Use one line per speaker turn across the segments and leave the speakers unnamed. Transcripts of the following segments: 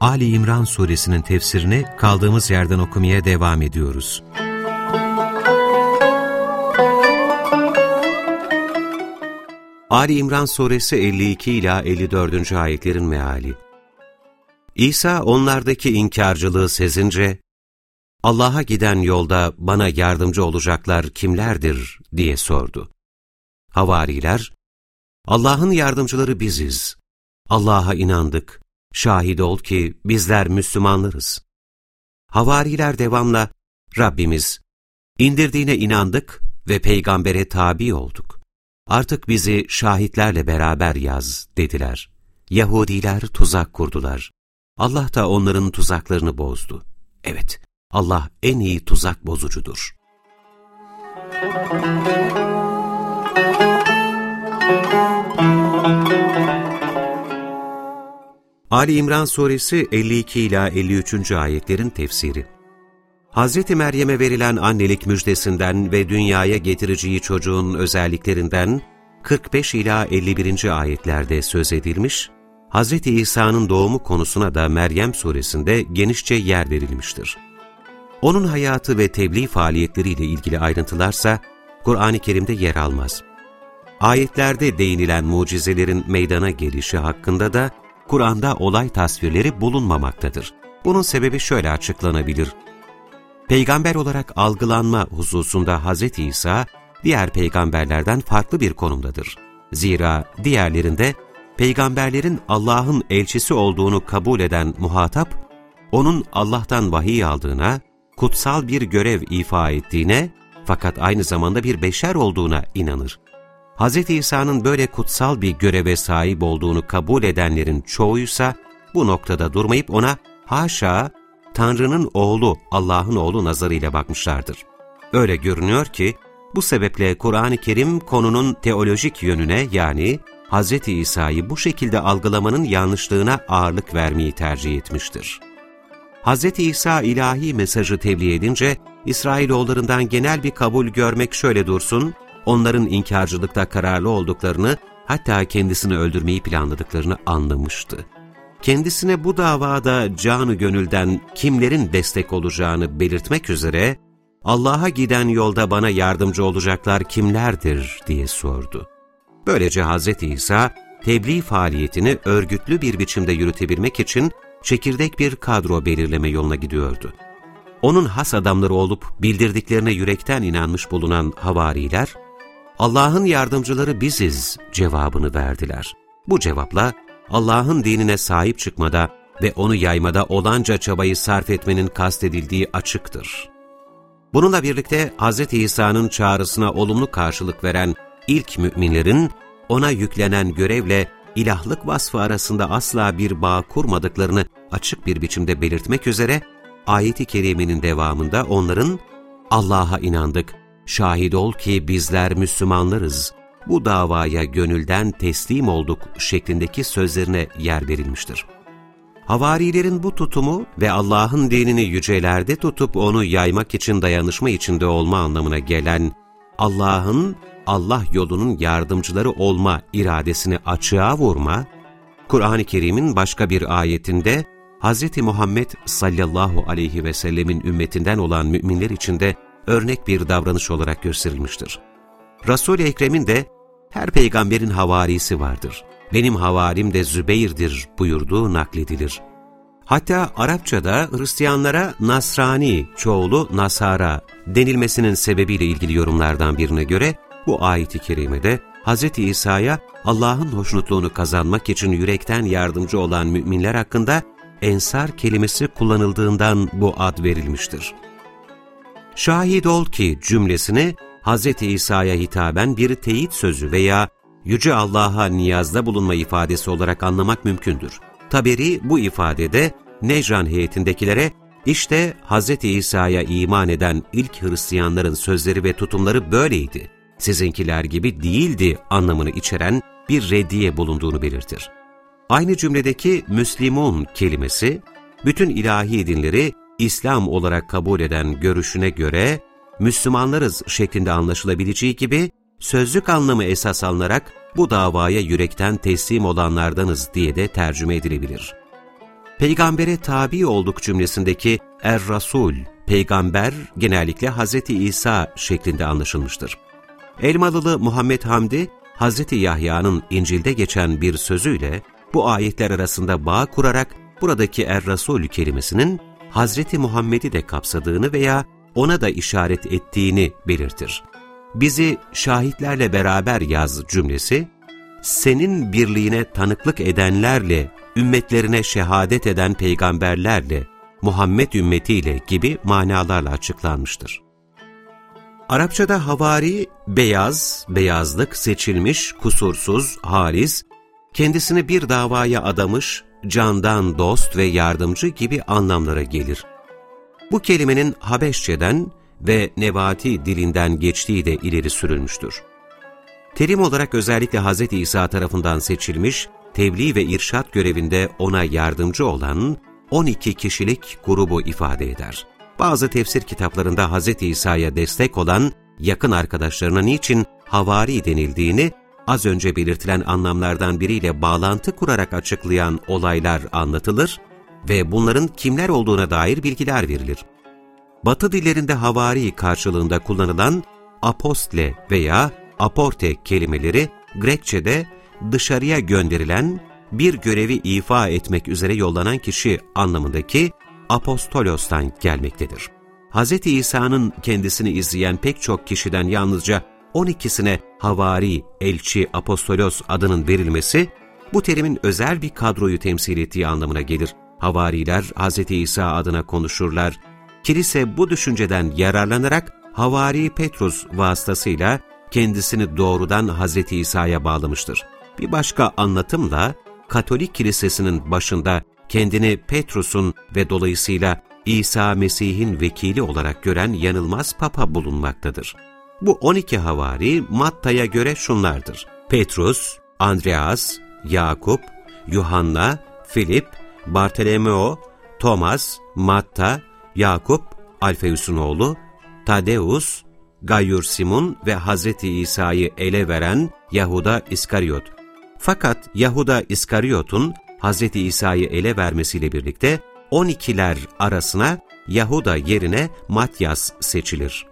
Ali İmran suresinin tefsirini kaldığımız yerden okumaya devam ediyoruz. Ali İmran suresi 52 ila 54. ayetlerin meali. İsa onlardaki inkarcılığı sezince Allah'a giden yolda bana yardımcı olacaklar kimlerdir diye sordu. Havariler, Allah'ın yardımcıları biziz. Allah'a inandık. Şahit ol ki bizler Müslümanlarız. Havariler devamla, Rabbimiz, indirdiğine inandık ve peygambere tabi olduk. Artık bizi şahitlerle beraber yaz dediler. Yahudiler tuzak kurdular. Allah da onların tuzaklarını bozdu. Evet, Allah en iyi tuzak bozucudur. Müzik Ali İmran Suresi 52 ila 53. ayetlerin tefsiri. Hz. Meryem'e verilen annelik müjdesinden ve dünyaya getireceği çocuğun özelliklerinden 45 ila 51. ayetlerde söz edilmiş, Hz. İsa'nın doğumu konusuna da Meryem suresinde genişçe yer verilmiştir. Onun hayatı ve tebliğ faaliyetleriyle ilgili ayrıntılarsa Kur'an-ı Kerim'de yer almaz. Ayetlerde değinilen mucizelerin meydana gelişi hakkında da Kur'an'da olay tasvirleri bulunmamaktadır. Bunun sebebi şöyle açıklanabilir. Peygamber olarak algılanma hususunda Hz. İsa, diğer peygamberlerden farklı bir konumdadır. Zira diğerlerinde peygamberlerin Allah'ın elçisi olduğunu kabul eden muhatap, onun Allah'tan vahiy aldığına, kutsal bir görev ifa ettiğine fakat aynı zamanda bir beşer olduğuna inanır. Hz. İsa'nın böyle kutsal bir göreve sahip olduğunu kabul edenlerin çoğuysa bu noktada durmayıp ona haşa Tanrı'nın oğlu, Allah'ın oğlu nazarıyla bakmışlardır. Öyle görünüyor ki bu sebeple Kur'an-ı Kerim konunun teolojik yönüne yani Hz. İsa'yı bu şekilde algılamanın yanlışlığına ağırlık vermeyi tercih etmiştir. Hz. İsa ilahi mesajı tebliğ edince İsrailoğullarından genel bir kabul görmek şöyle dursun, onların inkarcılıkta kararlı olduklarını, hatta kendisini öldürmeyi planladıklarını anlamıştı. Kendisine bu davada canı gönülden kimlerin destek olacağını belirtmek üzere, Allah'a giden yolda bana yardımcı olacaklar kimlerdir diye sordu. Böylece Hz. İsa, tebliğ faaliyetini örgütlü bir biçimde yürütebilmek için çekirdek bir kadro belirleme yoluna gidiyordu. Onun has adamları olup bildirdiklerine yürekten inanmış bulunan havariler, Allah'ın yardımcıları biziz cevabını verdiler. Bu cevapla Allah'ın dinine sahip çıkmada ve onu yaymada olanca çabayı sarf etmenin kastedildiği açıktır. Bununla birlikte Hz. İsa'nın çağrısına olumlu karşılık veren ilk müminlerin ona yüklenen görevle ilahlık vasfı arasında asla bir bağ kurmadıklarını açık bir biçimde belirtmek üzere ayeti kerimenin devamında onların Allah'a inandık, şahit ol ki bizler Müslümanlarız, bu davaya gönülden teslim olduk şeklindeki sözlerine yer verilmiştir. Havarilerin bu tutumu ve Allah'ın dinini yücelerde tutup onu yaymak için dayanışma içinde olma anlamına gelen Allah'ın Allah yolunun yardımcıları olma iradesini açığa vurma, Kur'an-ı Kerim'in başka bir ayetinde Hz. Muhammed sallallahu aleyhi ve sellemin ümmetinden olan müminler içinde örnek bir davranış olarak gösterilmiştir. Resul-i Ekrem'in de her peygamberin havarisi vardır. Benim havarim de Zübeyir'dir buyurduğu nakledilir. Hatta Arapçada Hristiyanlara Nasrani, çoğulu Nasara denilmesinin sebebiyle ilgili yorumlardan birine göre bu ayet-i kerimede Hz. İsa'ya Allah'ın hoşnutluğunu kazanmak için yürekten yardımcı olan müminler hakkında ensar kelimesi kullanıldığından bu ad verilmiştir. Şahit ol ki cümlesini Hz. İsa'ya hitaben bir teyit sözü veya Yüce Allah'a niyazda bulunma ifadesi olarak anlamak mümkündür. Taberi bu ifadede Necran heyetindekilere işte Hz. İsa'ya iman eden ilk Hristiyanların sözleri ve tutumları böyleydi, sizinkiler gibi değildi anlamını içeren bir reddiye bulunduğunu belirtir. Aynı cümledeki Müslimun kelimesi, bütün ilahi dinleri İslam olarak kabul eden görüşüne göre Müslümanlarız şeklinde anlaşılabileceği gibi sözlük anlamı esas alınarak bu davaya yürekten teslim olanlardanız diye de tercüme edilebilir. Peygambere tabi olduk cümlesindeki Er-Rasul, peygamber genellikle Hz. İsa şeklinde anlaşılmıştır. Elmalılı Muhammed Hamdi, Hz. Yahya'nın İncil'de geçen bir sözüyle bu ayetler arasında bağ kurarak buradaki Er-Rasul kelimesinin Hz. Muhammed'i de kapsadığını veya ona da işaret ettiğini belirtir. Bizi şahitlerle beraber yaz cümlesi, senin birliğine tanıklık edenlerle, ümmetlerine şehadet eden peygamberlerle, Muhammed ümmetiyle gibi manalarla açıklanmıştır. Arapçada havari, beyaz, beyazlık, seçilmiş, kusursuz, halis, kendisini bir davaya adamış, candan dost ve yardımcı gibi anlamlara gelir. Bu kelimenin Habeşçeden ve Nebati dilinden geçtiği de ileri sürülmüştür. Terim olarak özellikle Hz. İsa tarafından seçilmiş, tebliğ ve irşat görevinde ona yardımcı olan 12 kişilik grubu ifade eder. Bazı tefsir kitaplarında Hz. İsa'ya destek olan yakın arkadaşlarına niçin havari denildiğini az önce belirtilen anlamlardan biriyle bağlantı kurarak açıklayan olaylar anlatılır ve bunların kimler olduğuna dair bilgiler verilir. Batı dillerinde havari karşılığında kullanılan apostle veya aporte kelimeleri Grekçe'de dışarıya gönderilen bir görevi ifa etmek üzere yollanan kişi anlamındaki apostolos'tan gelmektedir. Hz. İsa'nın kendisini izleyen pek çok kişiden yalnızca 12'sine havari, elçi, apostolos adının verilmesi, bu terimin özel bir kadroyu temsil ettiği anlamına gelir. Havariler Hz. İsa adına konuşurlar. Kilise bu düşünceden yararlanarak Havari Petrus vasıtasıyla kendisini doğrudan Hz. İsa'ya bağlamıştır. Bir başka anlatımla Katolik Kilisesi'nin başında kendini Petrus'un ve dolayısıyla İsa Mesih'in vekili olarak gören yanılmaz papa bulunmaktadır. Bu 12 havari Matta'ya göre şunlardır. Petrus, Andreas, Yakup, Yuhanna, Filip, Bartolomeo, Thomas, Matta, Yakup, Alfeus'un oğlu, Tadeus, Gayur Simon ve Hz. İsa'yı ele veren Yahuda İskariot. Fakat Yahuda İskariot'un Hz. İsa'yı ele vermesiyle birlikte 12'ler arasına Yahuda yerine Matyas seçilir.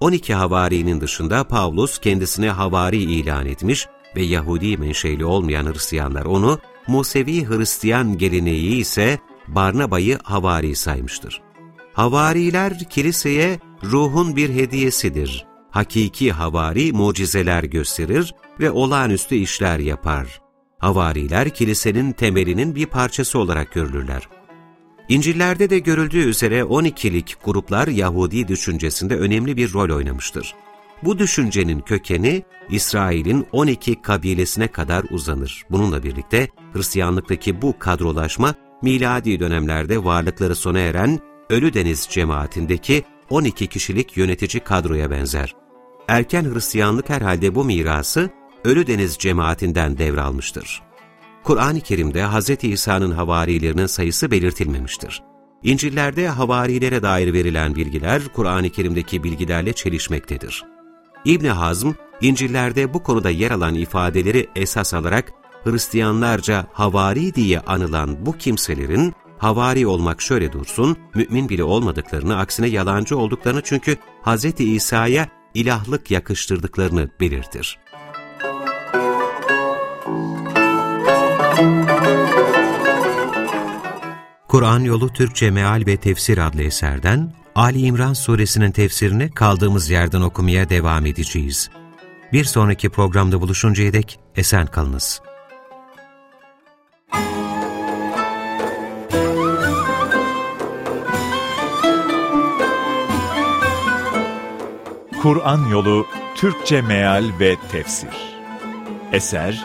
12 havarinin dışında Pavlus kendisine havari ilan etmiş ve Yahudi menşeli olmayan Hristiyanlar onu, Musevi Hristiyan geleneği ise Barnaba'yı havari saymıştır. Havariler kiliseye ruhun bir hediyesidir. Hakiki havari mucizeler gösterir ve olağanüstü işler yapar. Havariler kilisenin temelinin bir parçası olarak görülürler. İncil'lerde de görüldüğü üzere 12'lik gruplar Yahudi düşüncesinde önemli bir rol oynamıştır. Bu düşüncenin kökeni İsrail'in 12 kabilesine kadar uzanır. Bununla birlikte Hristiyanlıktaki bu kadrolaşma miladi dönemlerde varlıkları sona eren Ölüdeniz cemaatindeki 12 kişilik yönetici kadroya benzer. Erken Hristiyanlık herhalde bu mirası Ölüdeniz cemaatinden devralmıştır. Kur'an-ı Kerim'de Hz. İsa'nın havarilerinin sayısı belirtilmemiştir. İncil'lerde havarilere dair verilen bilgiler Kur'an-ı Kerim'deki bilgilerle çelişmektedir. İbni Hazm, İncil'lerde bu konuda yer alan ifadeleri esas alarak Hristiyanlarca havari diye anılan bu kimselerin havari olmak şöyle dursun, mümin bile olmadıklarını, aksine yalancı olduklarını çünkü Hz. İsa'ya ilahlık yakıştırdıklarını belirtir. Kur'an Yolu Türkçe Meal ve Tefsir adlı eserden Ali İmran suresinin tefsirini kaldığımız yerden okumaya devam edeceğiz. Bir sonraki programda buluşuncaya dek esen kalınız.
Kur'an Yolu Türkçe Meal ve Tefsir Eser